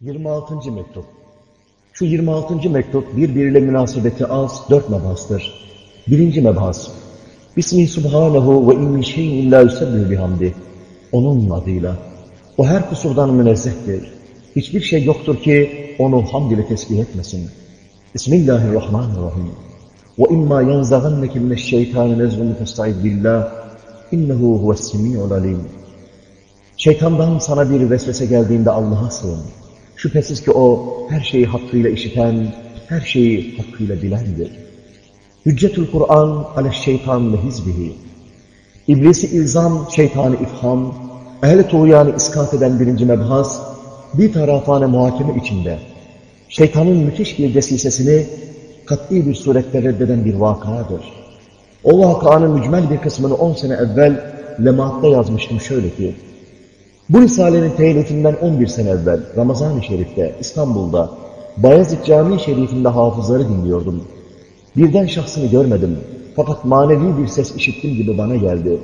26. mektup. Şu 26. mektup birbiriyle münasebeti az dört mebhastır. Birinci mebhas. Bismih subhanehu ve in şeyin illa yusebbihu bihamdi. Onun adıyla. O her kusurdan münezzehtir. Hiçbir şey yoktur ki onu hamd ile tesbih etmesin. Bismillahirrahmanirrahim. Ve imma yenzaganneke mineşşeytani nezgun festaiz billah. İnnehu huves-semî'ul alim. Şeytandan sana bir vesvese geldiğinde Allah'a sığın. Şüphesiz ki o her şeyi hakkıyla işiten, her şeyi hakkıyla bilendir. Hüccetül Kur'an ale şeytan ve hizbihi. İblisi ilzam, şeytanı ifham, ehl-i tuğyanı iskat eden birinci mebhas, bir tarafane muhakeme içinde, şeytanın müthiş bir desisesini kat'i bir surette reddeden bir vakadır. O vakanın mücmel bir kısmını on sene evvel Lemaat'ta yazmıştım şöyle ki, bu Risale'nin teylifinden 11 sene evvel Ramazan-ı Şerif'te İstanbul'da Bayezid Camii Şerif'inde hafızları dinliyordum. Birden şahsını görmedim fakat manevi bir ses işittim gibi bana geldi.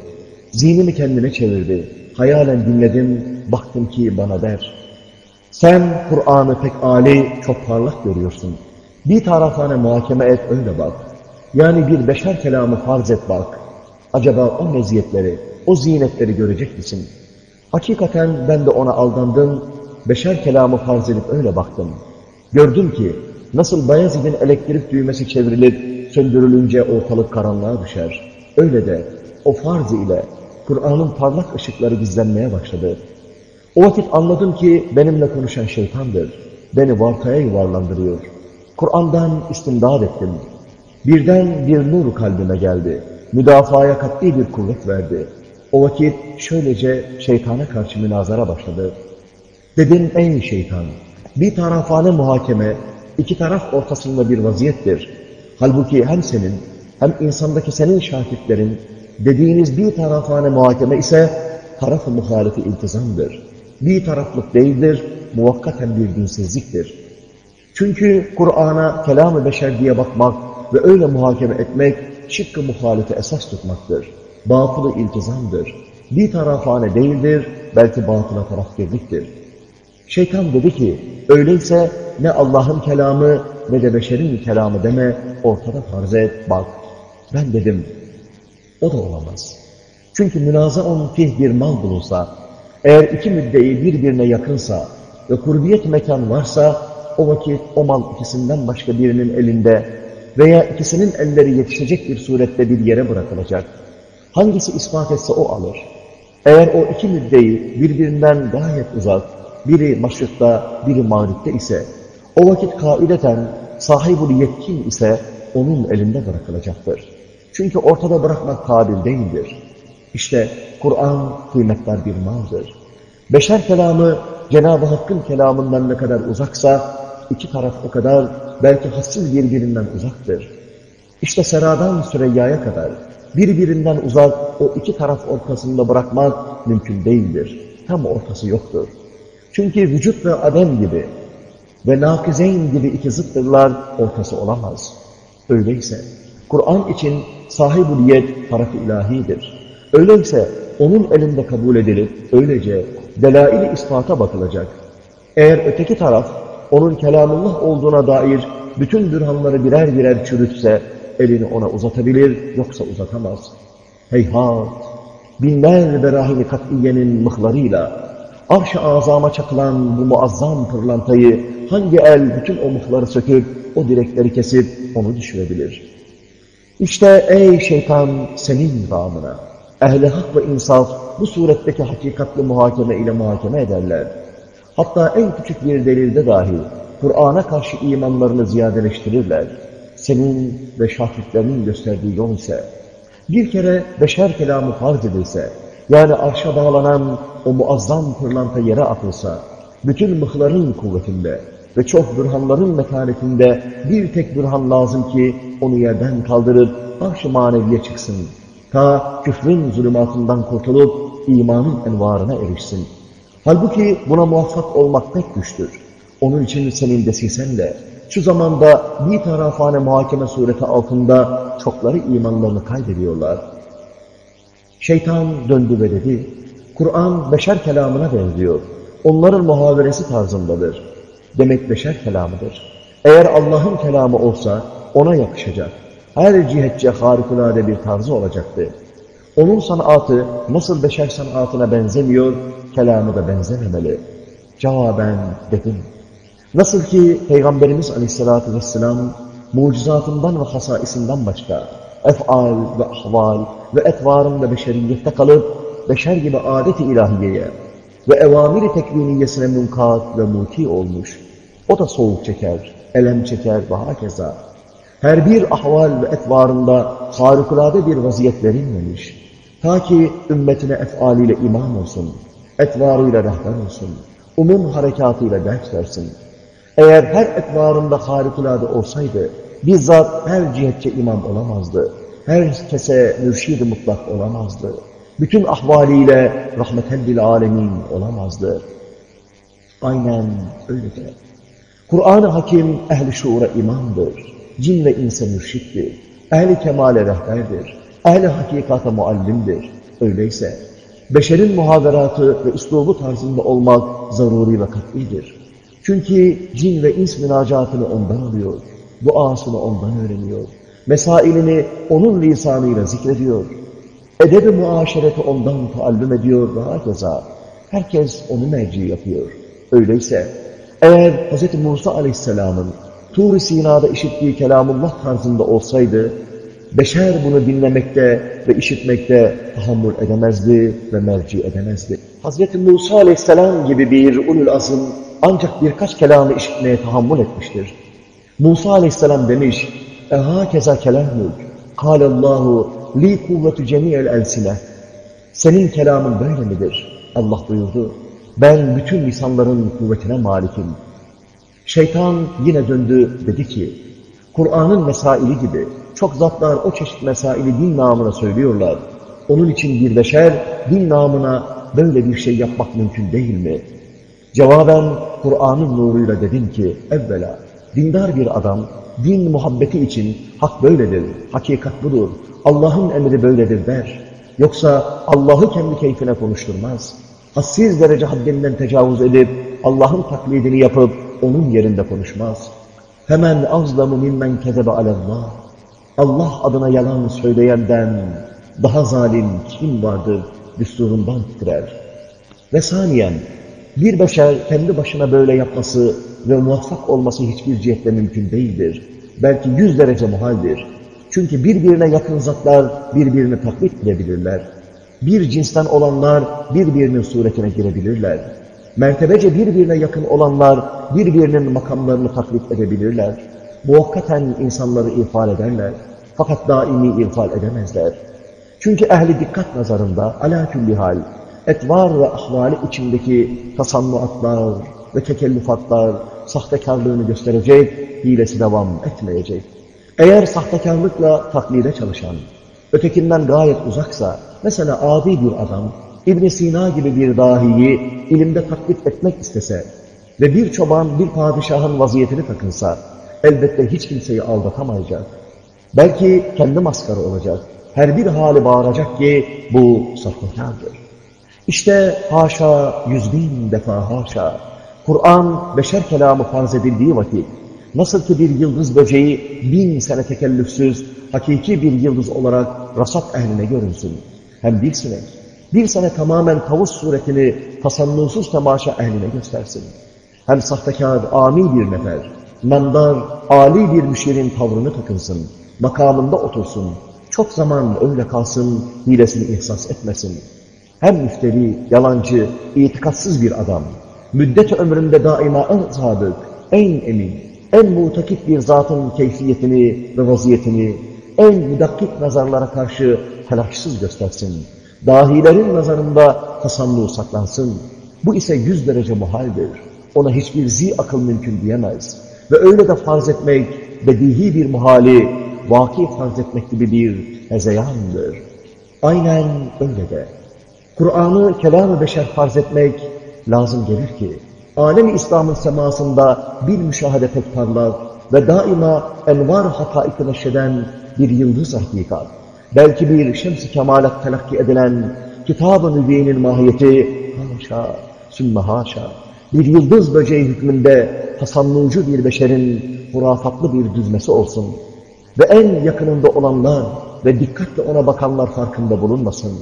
Zihnimi kendine çevirdi. Hayalen dinledim, baktım ki bana der. Sen Kur'an'ı pek âli, çok parlak görüyorsun. Bir tarafane muhakeme et, öyle bak. Yani bir beşer kelamı farz et bak. Acaba o meziyetleri, o zinetleri görecek misin?'' Hakikaten ben de ona aldandım, beşer kelamı farz edip öyle baktım. Gördüm ki nasıl Bayezid'in elektrik düğmesi çevrilir, söndürülünce ortalık karanlığa düşer. Öyle de o farz ile Kur'an'ın parlak ışıkları gizlenmeye başladı. O vakit anladım ki benimle konuşan şeytandır. Beni vartaya yuvarlandırıyor. Kur'an'dan istimdad ettim. Birden bir nur kalbime geldi. Müdafaya katli bir kuvvet verdi. O vakit şöylece şeytana karşı münazara başladı. Dedim ey şeytan, bir tarafane muhakeme, iki taraf ortasında bir vaziyettir. Halbuki hem senin, hem insandaki senin şahitlerin, dediğiniz bir tarafane muhakeme ise taraf-ı muhalifi iltizamdır. Bir taraflık değildir, muvakkaten bir dinsizliktir. Çünkü Kur'an'a kelam-ı beşer diye bakmak ve öyle muhakeme etmek, şıkkı muhalifi esas tutmaktır batılı iltizamdır. Bir tarafane değildir, belki batıla tarafgirliktir. Şeytan dedi ki, öyleyse ne Allah'ın kelamı ne de beşerin kelamı deme, ortada farz et, bak. Ben dedim, o da olamaz. Çünkü münazaun fih bir mal bulunsa, eğer iki müddei birbirine yakınsa ve kurbiyet mekan varsa, o vakit o mal ikisinden başka birinin elinde veya ikisinin elleri yetişecek bir surette bir yere bırakılacak. Hangisi ispat etse o alır. Eğer o iki müddeyi birbirinden gayet uzak, biri maşrıkta, biri mağripte ise, o vakit kaideten sahibul yetkin ise onun elinde bırakılacaktır. Çünkü ortada bırakmak kabil değildir. İşte Kur'an kıymetler bir maldır. Beşer kelamı Cenab-ı Hakk'ın kelamından ne kadar uzaksa, iki taraf o kadar belki hassiz birbirinden uzaktır. İşte Sera'dan Süreyya'ya kadar birbirinden uzak o iki taraf ortasında bırakmak mümkün değildir. Tam ortası yoktur. Çünkü vücut ve adem gibi ve nakizeyn gibi iki zıttırlar ortası olamaz. Öyleyse Kur'an için sahib-ül yed taraf ilahidir. Öyleyse onun elinde kabul edilip öylece delail-i ispata bakılacak. Eğer öteki taraf onun kelamullah olduğuna dair bütün bürhanları birer birer çürütse elini ona uzatabilir, yoksa uzatamaz. Heyhat, binler berahini kat'iyenin mıhlarıyla, arş-ı azama çakılan bu muazzam pırlantayı hangi el bütün o mıhları söküp, o direkleri kesip onu düşürebilir? İşte ey şeytan senin ramına, ehli hak ve insaf bu suretteki hakikatli muhakeme ile muhakeme ederler. Hatta en küçük bir delilde dahi Kur'an'a karşı imanlarını ziyadeleştirirler senin ve şahitlerinin gösterdiği yol ise, bir kere beşer kelamı farz edilse, yani arşa bağlanan o muazzam pırlanta yere atılsa, bütün mıhların kuvvetinde ve çok bürhanların metanetinde bir tek bürhan lazım ki onu yerden kaldırıp arş-ı maneviye çıksın. Ta küfrün zulümatından kurtulup imanın envarına erişsin. Halbuki buna muvaffak olmak pek güçtür. Onun için senin desisenle, şu zamanda bir tarafane muhakeme sureti altında çokları imanlarını kaybediyorlar. Şeytan döndü ve dedi, Kur'an beşer kelamına benziyor. Onların muhaveresi tarzındadır. Demek beşer kelamıdır. Eğer Allah'ın kelamı olsa ona yakışacak. Her cihetçe harikulade bir tarzı olacaktı. Onun sanatı nasıl beşer sanatına benzemiyor, kelamı da benzememeli. Cevaben dedim. Nasıl ki Peygamberimiz Aleyhisselatü Vesselam mucizatından ve hasaisinden başka ef'al ve ahval ve etvarın ve beşeriyette kalıp beşer gibi adet-i ilahiyeye ve evamiri tekviniyesine munkat ve muti olmuş. O da soğuk çeker, elem çeker ve hakeza. Her bir ahval ve etvarında harikulade bir vaziyet verilmemiş. Ta ki ümmetine efaliyle imam olsun, etvarıyla rehber olsun, umum harekatıyla ders versin. Eğer her etvarında harikulade olsaydı, bizzat her cihetçe imam olamazdı. Herkese mürşid-i mutlak olamazdı. Bütün ahvaliyle rahmeten lil alemin olamazdı. Aynen öyle de. Kur'an-ı Hakim ehli şuura imamdır. Cin ve insan mürşittir. Ehli kemale rehberdir. Ehli hakikata muallimdir. Öyleyse beşerin muhaberatı ve üslubu tarzında olmak zaruri ve kat'idir. Çünkü cin ve ins münacatını ondan alıyor. Duasını ondan öğreniyor. Mesailini onun lisanıyla zikrediyor. Edeb-i muaşereti ondan taallüm ediyor ve hakeza. Herkes onu merci yapıyor. Öyleyse eğer Hz. Musa aleyhisselamın Tur-i Sina'da işittiği kelamullah tarzında olsaydı, beşer bunu dinlemekte ve işitmekte tahammül edemezdi ve merci edemezdi. Hz. Musa aleyhisselam gibi bir ulul azım ancak birkaç kelamı işitmeye tahammül etmiştir. Musa aleyhisselam demiş, اَهَا كَذَا كَلَامُكَ قَالَ اللّٰهُ لِي قُوَّةُ جَمِيعَ الْاَلْسِنَةِ Senin kelamın böyle midir? Allah buyurdu. Ben bütün lisanların kuvvetine malikim. Şeytan yine döndü dedi ki, Kur'an'ın mesaili gibi çok zatlar o çeşit mesaili din namına söylüyorlar. Onun için bir beşer din namına böyle bir şey yapmak mümkün değil mi? Cevaben Kur'an'ın nuruyla dedim ki, evvela dindar bir adam din muhabbeti için hak böyledir, hakikat budur, Allah'ın emri böyledir der. Yoksa Allah'ı kendi keyfine konuşturmaz. Hassiz derece haddinden tecavüz edip Allah'ın taklidini yapıp onun yerinde konuşmaz. Hemen azlamu mimmen kezebe alallah. Allah adına yalan söyleyenden daha zalim kim vardır düsturundan titrer. Ve saniyen bir beşer kendi başına böyle yapması ve muvaffak olması hiçbir cihetle mümkün değildir. Belki yüz derece muhaldir. Çünkü birbirine yakın zatlar birbirini taklit edebilirler. Bir cinsten olanlar birbirinin suretine girebilirler. Mertebece birbirine yakın olanlar birbirinin makamlarını taklit edebilirler. Muhakkaten insanları ifade ederler. Fakat daimi ifade edemezler. Çünkü ehli dikkat nazarında ala külli hal, etvar ve ahvali içindeki tasannuatlar ve tekellüfatlar sahtekarlığını gösterecek, hilesi devam etmeyecek. Eğer sahtekarlıkla taklide çalışan, ötekinden gayet uzaksa, mesela adi bir adam, ibn Sina gibi bir dahiyi ilimde taklit etmek istese ve bir çoban bir padişahın vaziyetini takınsa, elbette hiç kimseyi aldatamayacak. Belki kendi maskara olacak. Her bir hali bağıracak ki bu sahtekardır. İşte haşa yüz bin defa haşa. Kur'an beşer kelamı farz edildiği vakit, nasıl ki bir yıldız böceği bin sene tekellüfsüz, hakiki bir yıldız olarak rasat ehline görünsün. Hem bir sene, bir sene tamamen tavus suretini tasannusuz temaşa ehline göstersin. Hem sahtekar, ami bir nefer, mandar, ali bir müşirin tavrını takınsın, makamında otursun, çok zaman öyle kalsın, hilesini ihsas etmesin. Hem müfteri, yalancı, itikatsız bir adam, müddet ömründe daima en sadık, en emin, en mutakit bir zatın keyfiyetini ve vaziyetini en müdakkik nazarlara karşı telaşsız göstersin. Dahilerin nazarında tasannu saklansın. Bu ise yüz derece muhaldir. Ona hiçbir zi akıl mümkün diyemez. Ve öyle de farz etmek, bedihi bir muhali, vaki farz etmek gibi bir hezeyandır. Aynen öyle de. Kur'an'ı kelam-ı beşer farz etmek lazım gelir ki, alem-i İslam'ın semasında bir müşahede pek parlar ve daima envar hakaiki neşreden bir yıldız hakikat, belki bir şems-i kemalat telakki edilen kitab-ı mübinin mahiyeti haşa, sümme haşa, bir yıldız böceği hükmünde tasannucu bir beşerin hurafatlı bir düzmesi olsun. Ve en yakınında olanlar ve dikkatle ona bakanlar farkında bulunmasın.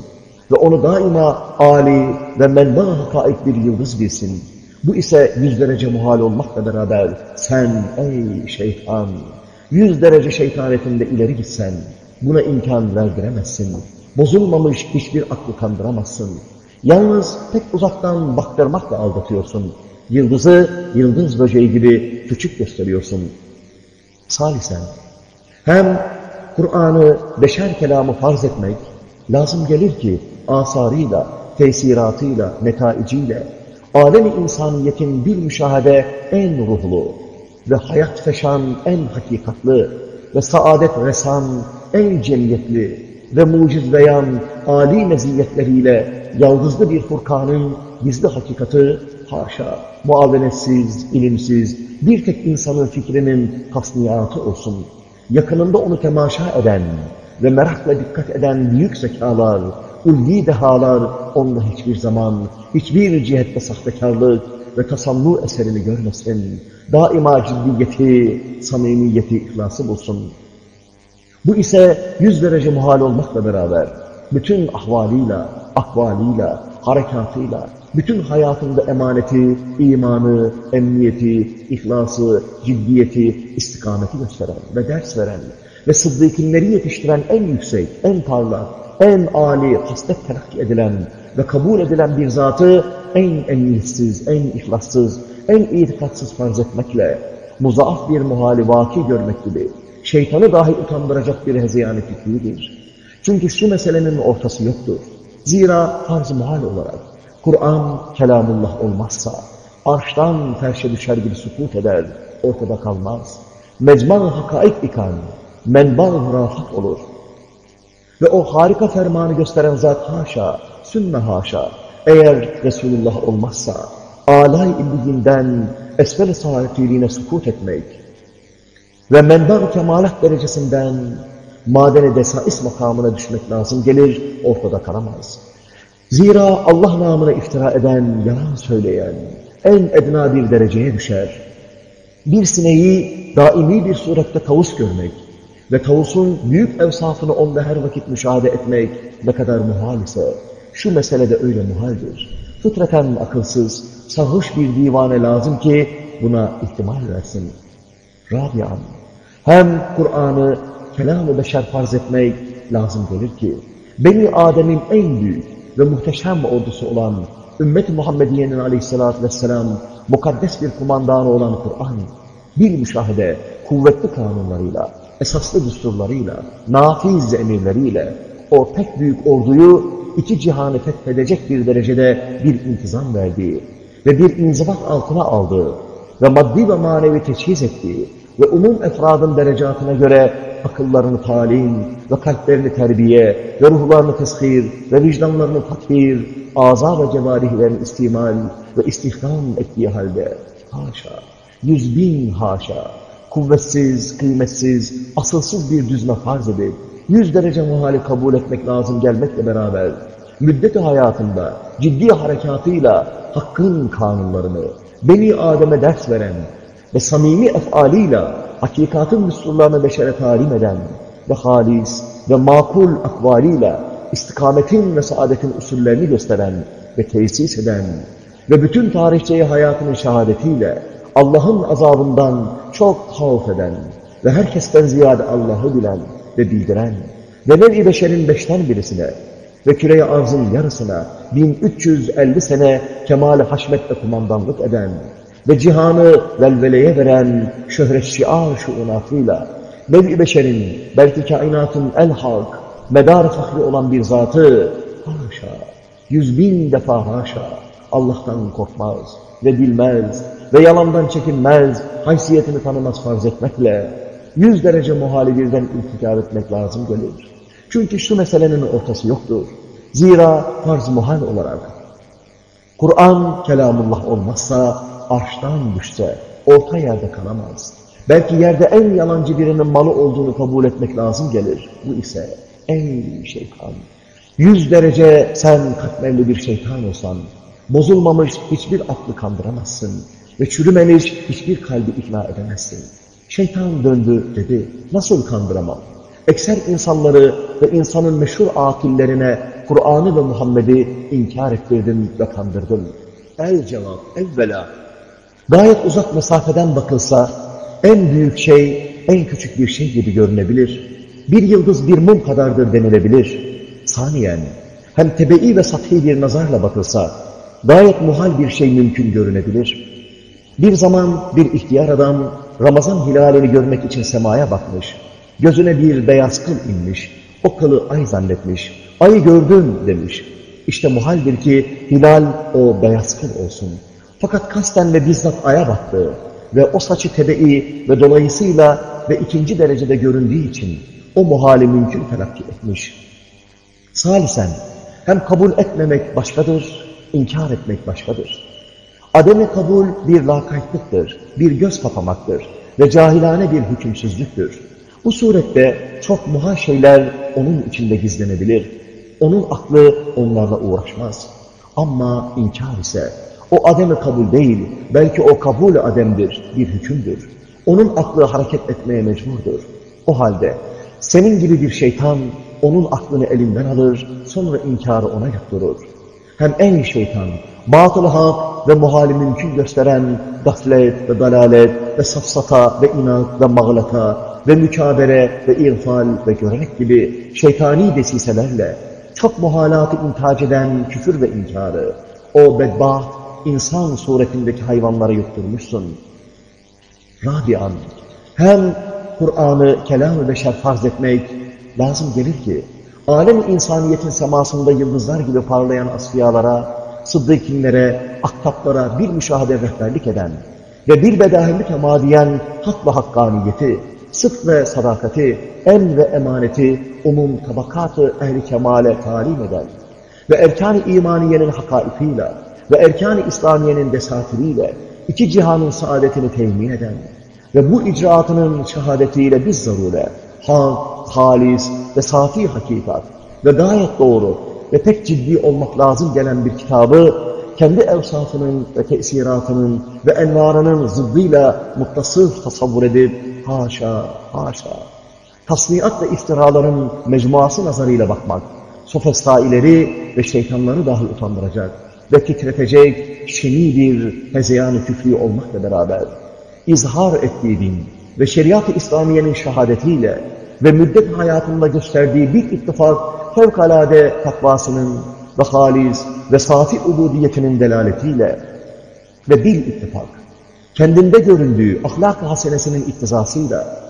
Ve onu daima âli ve menba hakaik bir yıldız bilsin. Bu ise yüz derece muhal olmakla beraber sen ey şeytan, yüz derece şeytanetinde ileri gitsen buna imkan verdiremezsin. Bozulmamış hiçbir aklı kandıramazsın. Yalnız tek uzaktan baktırmakla aldatıyorsun. Yıldızı yıldız böceği gibi küçük gösteriyorsun. Salisen, hem Kur'an'ı beşer kelamı farz etmek lazım gelir ki asarıyla, tesiratıyla, netaiciyle, alemi insaniyetin bir müşahede en ruhlu ve hayat feşan en hakikatlı ve saadet resan en cemiyetli ve muciz beyan âli meziyetleriyle yaldızlı bir Furkan'ın gizli hakikati haşa, muavenetsiz, ilimsiz, bir tek insanın fikrinin tasniyatı olsun. Yakınında onu temaşa eden ve merakla dikkat eden büyük zekalar, ulvi dehalar onda hiçbir zaman, hiçbir cihette sahtekarlık ve tasannu eserini görmesin. Daima ciddiyeti, samimiyeti, ihlası bulsun. Bu ise yüz derece muhal olmakla beraber bütün ahvaliyle, akvaliyle, harekatıyla, bütün hayatında emaneti, imanı, emniyeti, ihlası, ciddiyeti, istikameti gösteren ve ders veren ve sıddıkınları yetiştiren en yüksek, en parlak, en âli, haslet telakki edilen ve kabul edilen bir zatı en emniyetsiz, en ihlassız, en itikatsız farz etmekle muzaaf bir muhali vaki görmek gibi şeytanı dahi utandıracak bir hezeyani fikridir. Çünkü şu meselenin ortası yoktur. Zira farz-ı muhal olarak Kur'an kelamullah olmazsa arştan ferşe düşer gibi sukut eder, ortada kalmaz. Mecma-ı hakaik ikan, menba-ı hurafat olur. Ve o harika fermanı gösteren zat haşa, sümme haşa, eğer Resulullah olmazsa, alay illiğinden esfel-i sukut etmek ve menba-ı kemalat derecesinden madene desais makamına düşmek lazım gelir, ortada kalamaz. Zira Allah namına iftira eden, yalan söyleyen, en edna bir dereceye düşer. Bir sineği daimi bir surette tavus görmek ve tavusun büyük evsafını onda her vakit müşahede etmek ne kadar muhal ise, şu meselede öyle muhaldir. Fıtraten akılsız, sarhoş bir divane lazım ki buna ihtimal versin. Rabian, hem Kur'an'ı kelam-ı beşer farz etmek lazım gelir ki, Beni Adem'in en büyük ve muhteşem ordusu olan ümmet-i Muhammediye'nin aleyhissalatü vesselam mukaddes bir kumandanı olan Kur'an, bir müşahede, kuvvetli kanunlarıyla, esaslı düsturlarıyla, nafiz emirleriyle o pek büyük orduyu iki cihanı fethedecek bir derecede bir intizam verdiği ve bir inzibat altına aldığı ve maddi ve manevi teçhiz ettiği ve umum efradın derecatına göre akıllarını talim ve kalplerini terbiye ve ruhlarını teshir ve vicdanlarını takdir, aza ve cevarihlerini istimal ve istihdam ettiği halde haşa, yüz bin haşa, kuvvetsiz, kıymetsiz, asılsız bir düzme farz edip, yüz derece muhali kabul etmek lazım gelmekle beraber, müddeti hayatında ciddi harekatıyla hakkın kanunlarını, Beni Adem'e ders veren ve samimi efaliyle hakikatın düsturlarını beşere talim eden ve halis ve makul akvaliyle istikametin ve saadetin usullerini gösteren ve tesis eden ve bütün tarihçeyi hayatının şehadetiyle Allah'ın azabından çok havf eden ve herkesten ziyade Allah'ı bilen ve bildiren ve nev-i beşerin beşten birisine ve küre arzın yarısına 1350 sene kemal-i haşmetle kumandanlık eden ve cihanı velveleye veren şöhret şiar şuunatıyla nev-i beşerin belki kainatın el hak medar fahri olan bir zatı haşa, yüz bin defa haşa Allah'tan korkmaz ve bilmez ve yalandan çekinmez, haysiyetini tanımaz farz etmekle yüz derece muhali birden iltikar etmek lazım gelir. Çünkü şu meselenin ortası yoktur. Zira farz muhal olarak Kur'an kelamullah olmazsa arştan düşse orta yerde kalamaz. Belki yerde en yalancı birinin malı olduğunu kabul etmek lazım gelir. Bu ise ey şeytan. Yüz derece sen katmerli bir şeytan olsan, bozulmamış hiçbir aklı kandıramazsın. Ve çürümemiş hiçbir kalbi ikna edemezsin. Şeytan döndü dedi, nasıl kandıramam? Ekser insanları ve insanın meşhur akillerine Kur'an'ı ve Muhammed'i inkar ettirdim ve kandırdım. El cevap, evvela. Gayet uzak mesafeden bakılsa en büyük şey en küçük bir şey gibi görünebilir. Bir yıldız bir mum kadardır denilebilir. Saniyen hem tebe'i ve sathi bir nazarla bakılsa gayet muhal bir şey mümkün görünebilir. Bir zaman bir ihtiyar adam Ramazan hilalini görmek için semaya bakmış. Gözüne bir beyaz kıl inmiş. O kılı ay zannetmiş. Ayı gördüm demiş. İşte muhaldir ki hilal o beyaz kıl olsun. Fakat kasten ve bizzat aya baktı ve o saçı tebe'i ve dolayısıyla ve ikinci derecede göründüğü için o muhali mümkün telakki etmiş. Salisen hem kabul etmemek başkadır, inkar etmek başkadır. Ademi kabul bir lakaytlıktır, bir göz kapamaktır ve cahilane bir hükümsüzlüktür. Bu surette çok muhal şeyler onun içinde gizlenebilir. Onun aklı onlarla uğraşmaz. Ama inkar ise o ademi kabul değil, belki o kabul ademdir, bir hükümdür. Onun aklı hareket etmeye mecburdur. O halde senin gibi bir şeytan onun aklını elinden alır, sonra inkarı ona yaptırır. Hem en şeytan, batıl hak ve muhali mümkün gösteren gaflet ve dalalet ve safsata ve inat ve mağlata ve mükabere ve irfal ve görerek gibi şeytani desiselerle çok muhalatı intac eden küfür ve inkarı, o bedbaht insan suretindeki hayvanlara yutturmuşsun. Rabian, hem Kur'an'ı kelam-ı beşer farz etmek lazım gelir ki, alem insaniyetin semasında yıldızlar gibi parlayan asfiyalara, sıddıkinlere, aktaplara bir müşahede rehberlik eden ve bir bedahilik emadiyen hak ve hakkaniyeti, sıdk ve sadakati, en ve emaneti umum tabakatı ehli kemale talim eden ve erkan-ı imaniyenin hakaifiyle ve erkan-ı İslamiye'nin desatiriyle iki cihanın saadetini temin eden ve bu icraatının şehadetiyle biz zarure, hak, halis ve safi hakikat ve gayet doğru ve pek ciddi olmak lazım gelen bir kitabı kendi evsafının ve tesiratının ve envarının zıddıyla muttasıf tasavvur edip haşa, haşa, tasniyat ve iftiraların mecmuası nazarıyla bakmak, sofistaileri ve şeytanları dahi utandıracak ve titretecek şeni bir hezeyan-ı küfrü olmakla beraber izhar ettiği din ve şeriat-ı İslamiye'nin şehadetiyle ve müddet hayatında gösterdiği bir ittifak fevkalade takvasının ve halis ve safi ubudiyetinin delaletiyle ve bir ittifak kendinde göründüğü ahlak-ı hasenesinin iktizasıyla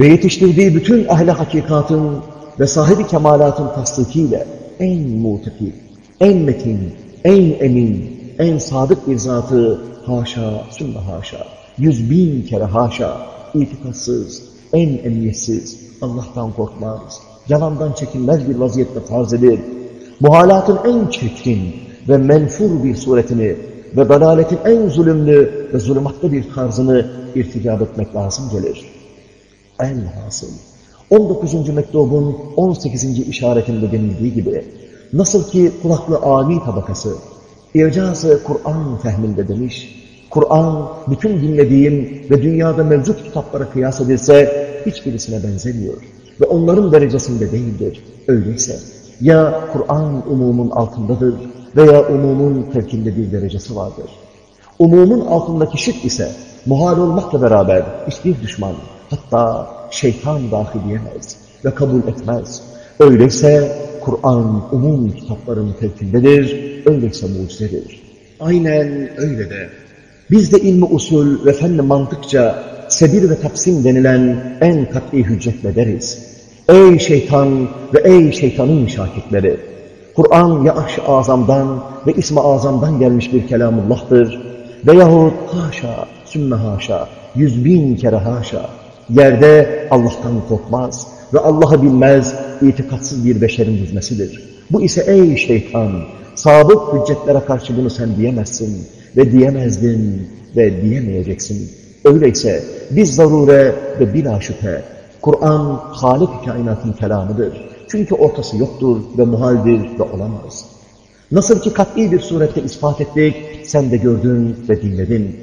ve yetiştirdiği bütün ahle hakikatın ve sahibi kemalatın tasdikiyle en mutekil, en metin, en emin, en sadık bir zatı haşa, sümme haşa, yüz bin kere haşa, itikatsız, en emniyetsiz, Allah'tan korkmaz, yalandan çekinmez bir vaziyette farz edip, muhalatın en çirkin ve menfur bir suretini ve dalaletin en zulümlü ve zulümatlı bir tarzını irticap etmek lazım gelir. En hasıl, 19. mektubun 18. işaretinde denildiği gibi, nasıl ki kulaklı ami tabakası, ircazı Kur'an fehminde demiş, Kur'an bütün dinlediğim ve dünyada mevcut kitaplara kıyas edilse hiçbirisine benzemiyor ve onların derecesinde değildir. Öyleyse ya Kur'an umumun altındadır veya umumun fevkinde bir derecesi vardır. Umumun altındaki şirk ise muhal olmakla beraber hiçbir düşman, hatta şeytan dahi diyemez ve kabul etmez. Öyleyse Kur'an umum kitapların fevkindedir, öyleyse mucizedir. Aynen öyle de. Biz de ilmi usul ve fenni mantıkça sebir ve taksim denilen en kat'i hüccetle deriz. Ey şeytan ve ey şeytanın şakitleri! Kur'an ya aş azamdan ve ismi azamdan gelmiş bir kelamullah'tır. Veyahut haşa, sümme haşa, yüz bin kere haşa. Yerde Allah'tan korkmaz ve Allah'ı bilmez, itikatsız bir beşerin hizmesidir. Bu ise ey şeytan, sabık hüccetlere karşı bunu sen diyemezsin ve diyemezdin ve diyemeyeceksin. Öyleyse biz zarure ve bila şüphe Kur'an Halik kainatın kelamıdır. Çünkü ortası yoktur ve muhaldir ve olamaz. Nasıl ki kat'i bir surette ispat ettik, sen de gördün ve dinledin.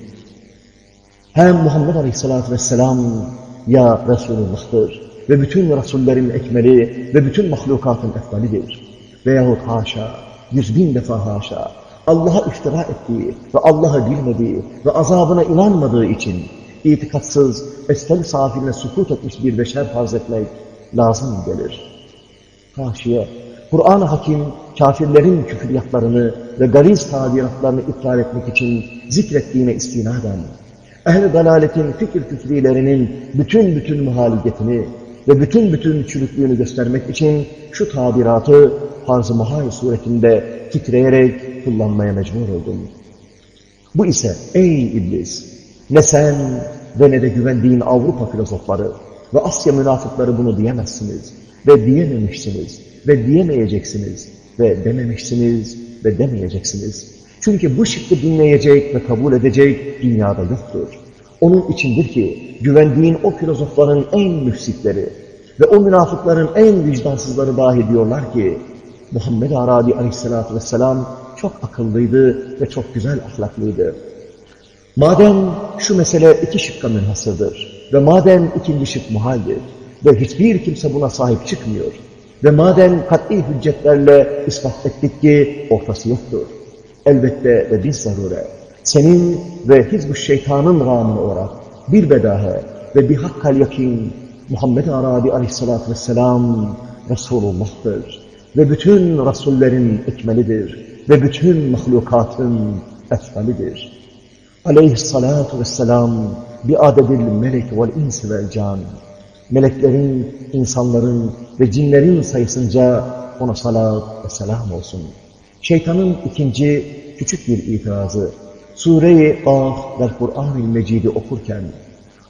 Hem Muhammed Aleyhisselatü Vesselam ya Resulullah'tır ve bütün Resullerin ekmeli ve bütün mahlukatın efdalidir. Veyahut haşa, yüz bin defa haşa, Allah'a iftira ettiği ve Allah'ı bilmediği ve azabına inanmadığı için itikatsız, estel safiline sukut etmiş bir beşer farz etmek lazım gelir. Haşiye, Kur'an-ı Hakim kafirlerin küfüryatlarını ve gariz tabiratlarını iptal etmek için zikrettiğine istinaden, ehl-i dalaletin fikir küfrilerinin bütün bütün muhalifetini ve bütün bütün çürüklüğünü göstermek için şu tabiratı farz-ı muhal suretinde titreyerek kullanmaya mecbur oldum. Bu ise ey iblis, ne sen ve ne de güvendiğin Avrupa filozofları ve Asya münafıkları bunu diyemezsiniz ve diyememişsiniz ve diyemeyeceksiniz ve dememişsiniz ve demeyeceksiniz. Çünkü bu şıkkı dinleyecek ve kabul edecek dünyada yoktur. Onun içindir ki güvendiğin o filozofların en müfsitleri ve o münafıkların en vicdansızları dahi diyorlar ki Muhammed Arabi aleyhissalatü vesselam çok akıllıydı ve çok güzel ahlaklıydı. Madem şu mesele iki şıkka münhasırdır ve madem ikinci şık muhaldir ve hiçbir kimse buna sahip çıkmıyor ve madem kat'i hüccetlerle ispat ettik ki ortası yoktur. Elbette ve biz zarure senin ve hizb şeytanın rağmen olarak bir bedahe ve bir hakkal yakin Muhammed Arabi aleyhissalatü vesselam Resulullah'tır. Ve bütün Resullerin ekmelidir. Ve bütün mahlukatın efdalidir. Aleyhissalatu vesselam bir adedil melek vel insi vel can. Meleklerin, insanların ve cinlerin sayısınca ona salat ve selam olsun. Şeytanın ikinci küçük bir itirazı. Sure-i Qaf ve Kur'an-ı Mecid'i okurken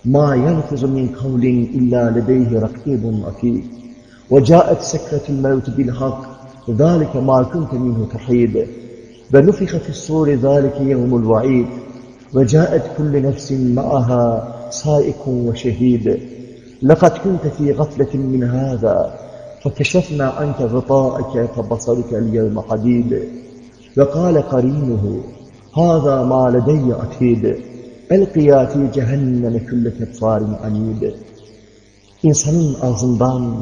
مَا يَلْفِظُ مِنْ قَوْلٍ إِلَّا لَدَيْهِ رَقِيبٌ عَتِيدٌ. وَجَاءَتْ سَكْرَةُ الْمَوْتِ بِالْحَقِّ ذَلِكَ مَا كُنْتَ مِنْهُ تَحِيدٌ. وَنُفِخَ فِي الصُّورِ ذَلِكَ يَوْمُ الْوَعِيدِ. وَجَاءَتْ كُلُّ نَفْسٍ مَعَهَا سَائِقٌ وَشَهِيدٌ. لقد كنت في غفلة من هذا فكشفنا عنك غطاءك فبصرك اليوم حديد. وقال قرينه هذا ما لدي عتيد القيا في cehenneme külle keffarin anid. İnsanın ağzından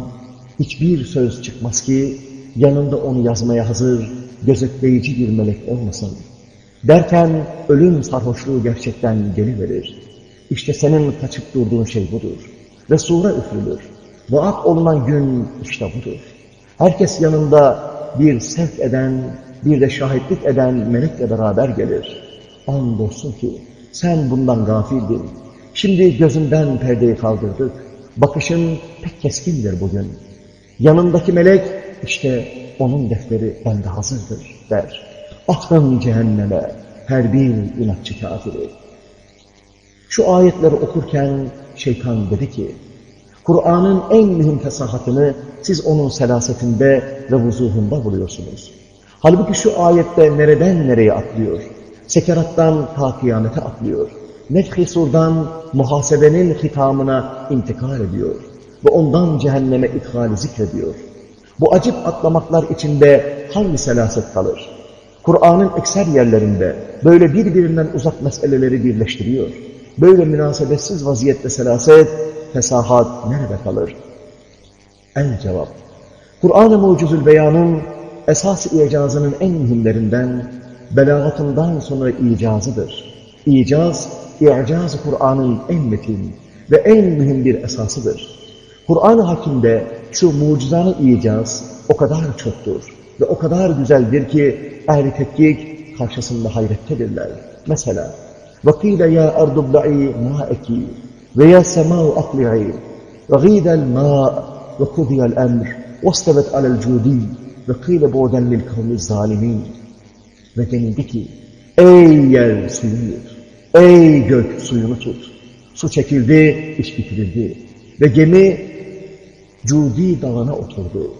hiçbir söz çıkmaz ki yanında onu yazmaya hazır, gözetleyici bir melek olmasın. Derken ölüm sarhoşluğu gerçekten geliverir. İşte senin kaçıp durduğun şey budur. Ve sure üfürülür. Vaat olunan gün işte budur. Herkes yanında bir sevk eden, bir de şahitlik eden melekle beraber gelir. Andolsun ki sen bundan gafildin. Şimdi gözünden perdeyi kaldırdık. Bakışın pek keskindir bugün. Yanındaki melek işte onun defteri bende hazırdır der. Atın cehenneme her bir inatçı kafiri. Şu ayetleri okurken şeytan dedi ki, Kur'an'ın en mühim fesahatını siz onun selasetinde ve vuzuhunda buluyorsunuz. Halbuki şu ayette nereden nereye atlıyor? Sekerattan ta kıyamete atlıyor. Nefhi surdan muhasebenin hitamına intikal ediyor. Ve ondan cehenneme ithali zikrediyor. Bu acip atlamaklar içinde hangi selaset kalır? Kur'an'ın ekser yerlerinde böyle birbirinden uzak meseleleri birleştiriyor. Böyle münasebetsiz vaziyette selaset, fesahat nerede kalır? En cevap. Kur'an-ı Mucizül Beyan'ın esas-ı icazının en mühimlerinden belagatından sonra icazıdır. İcaz, i'caz Kur'an'ın en metin ve en mühim bir esasıdır. Kur'an-ı Hakim'de şu mucizanı icaz o kadar çoktur ve o kadar güzeldir ki ehli tetkik karşısında hayrettedirler. Mesela وَقِيلَ يَا أَرْضُ بْلَعِي مَاءَكِ وَيَا سَمَاءُ أَقْلِعِي وَغِيدَ الْمَاءِ وَقُضِيَ الْأَمْرِ وَاسْتَوَتْ عَلَى الْجُودِيِّ ve kıyle bu'den lil kavmi zalimin ve denildi ki ey yer suyu ey gök suyunu tut. Su çekildi, iş bitirildi ve gemi Cudi dağına oturdu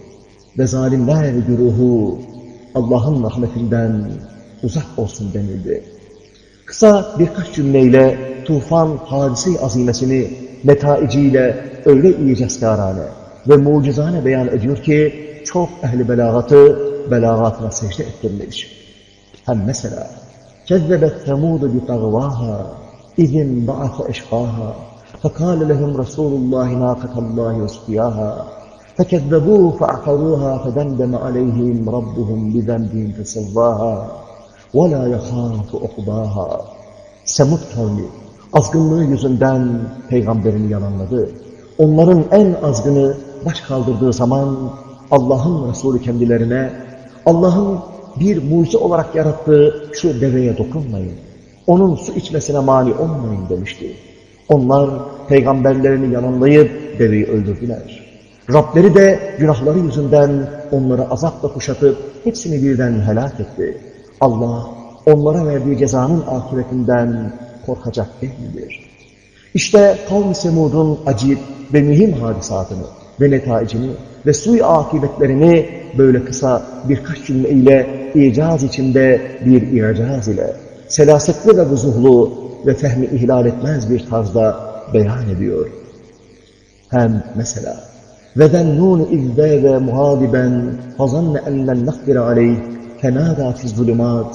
ve zalimler güruhu Allah'ın rahmetinden uzak olsun denildi. Kısa birkaç cümleyle tufan hadisi azimesini netaiciyle öyle iyice karane ve mucizane beyan ediyor ki çok ehli belagatı belagatına secde ettirmiş. Hem mesela kezzebet temudu bi tagvaha اِذِنْ بَعَثَ اَشْقَاهَا فَقَالَ لَهُمْ رَسُولُ اللّٰهِ نَاقَةَ اللّٰهِ وَسْقِيَاهَا فَكَذَّبُوهُ فَعَقَرُوهَا فَدَمْدَمَ عَلَيْهِمْ رَبُّهُمْ بِذَنْبِهِمْ فَسَوَّاهَا وَلَا يَخَافُ عُقْبَاهَا Semud kavmi azgınlığı yüzünden peygamberini yalanladı. Onların en azgını baş kaldırdığı zaman Allah'ın Resulü kendilerine Allah'ın bir mucize olarak yarattığı şu deveye dokunmayın. Onun su içmesine mani olmayın demişti. Onlar peygamberlerini yalanlayıp deveyi öldürdüler. Rableri de günahları yüzünden onları azapla kuşatıp hepsini birden helak etti. Allah onlara verdiği cezanın akıbetinden korkacak değil midir? İşte kavm-i Semud'un acip ve mühim hadisatını ve netaicini ve suyu akıbetlerini böyle kısa birkaç cümle ile icaz içinde bir icaz ile selasetli ve vuzuhlu ve fehmi ihlal etmez bir tarzda beyan ediyor. Hem mesela وَذَنُّونِ اِذْ ذَيْبَ مُهَادِبًا فَظَنَّ اَنْ لَنْ نَقْدِرَ عَلَيْهِ فَنَادَى فِي الظُّلُمَاتِ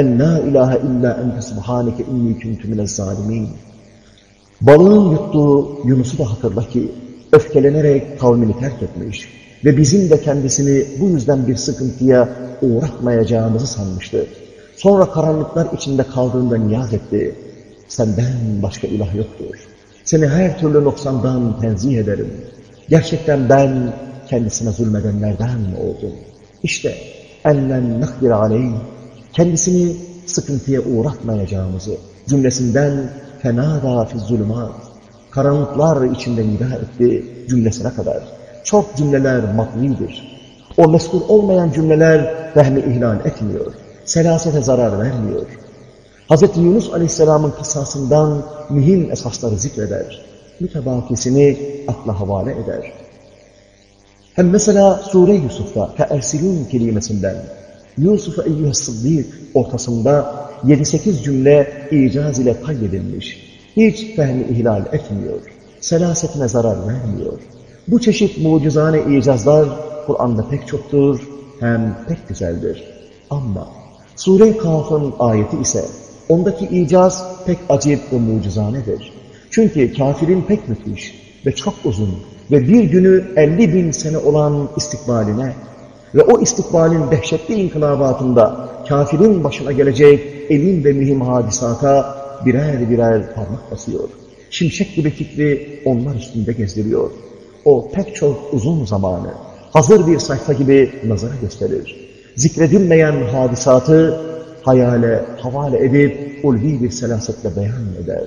اَنْ لَا اِلَٰهَ اِلَّا اَنْتَ سُبْحَانِكَ اِنِّي كُنْتُ مِنَ الظَّالِمِينَ Balığın yuttuğu Yunus'u da hatırla ki öfkelenerek kavmini terk etmiş ve bizim de kendisini bu yüzden bir sıkıntıya uğratmayacağımızı sanmıştı. Sonra karanlıklar içinde kaldığında niyaz etti. Senden başka ilah yoktur. Seni her türlü noksandan tenzih ederim. Gerçekten ben kendisine zulmedenlerden oldum. İşte ellen nakdir aleyh kendisini sıkıntıya uğratmayacağımızı cümlesinden fenâdâ fi zulümat karanlıklar içinde nida etti cümlesine kadar. Çok cümleler matvidir. O meskur olmayan cümleler vehmi ihlal etmiyor. Selasete zarar vermiyor. Hz. Yunus Aleyhisselam'ın kısasından mühim esasları zikreder. Mütebakisini akla havale eder. Hem mesela Sure Yusuf'ta fe'ersilûn kelimesinden Yusuf eyyühes sıddık ortasında 7-8 cümle icaz ile kaydedilmiş. Hiç fehmi ihlal etmiyor. Selasetine zarar vermiyor. Bu çeşit mucizane icazlar Kur'an'da pek çoktur, hem pek güzeldir. Ama Sure-i Kaf'ın ayeti ise ondaki icaz pek acip ve mucizanedir. Çünkü kafirin pek müthiş ve çok uzun ve bir günü 50 bin sene olan istikbaline ve o istikbalin dehşetli inkılabatında kafirin başına gelecek elin ve mühim hadisata birer birer parmak basıyor. Şimşek gibi fikri onlar üstünde gezdiriyor. O pek çok uzun zamanı hazır bir sayfa gibi nazara gösterir. Zikredilmeyen hadisatı hayale havale edip ulvi bir selasetle beyan eder.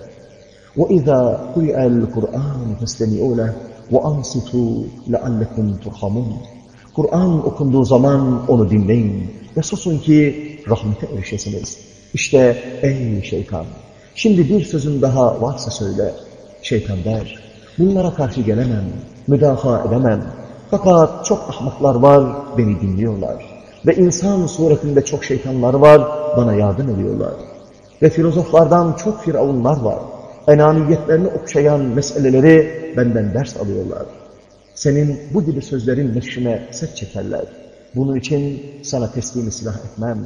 وَإِذَا قُرِئَ الْقُرْآنُ فَاسْتَمِعُوا لَهُ وَأَنْصِتُوا لَعَلَّكُمْ تُرْحَمُونَ Kur'an okunduğu zaman onu dinleyin ve susun ki rahmete erişesiniz. İşte ey şeytan, Şimdi bir sözün daha varsa söyle. Şeytan der, bunlara karşı gelemem, müdafaa edemem. Fakat çok ahmaklar var, beni dinliyorlar. Ve insan suretinde çok şeytanlar var, bana yardım ediyorlar. Ve filozoflardan çok firavunlar var. Enaniyetlerini okşayan meseleleri benden ders alıyorlar. Senin bu gibi sözlerin neşrine set çekerler. Bunun için sana teslimi silah etmem.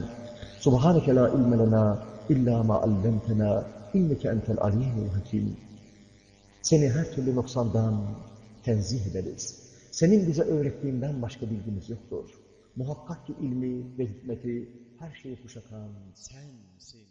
Subhaneke la ilme lena illa ma allemtena inneke entel alimul hakim. Seni her türlü noksandan tenzih ederiz. Senin bize öğrettiğinden başka bilgimiz yoktur. Muhakkak ki ilmi ve hikmeti her şeyi kuşatan sensin.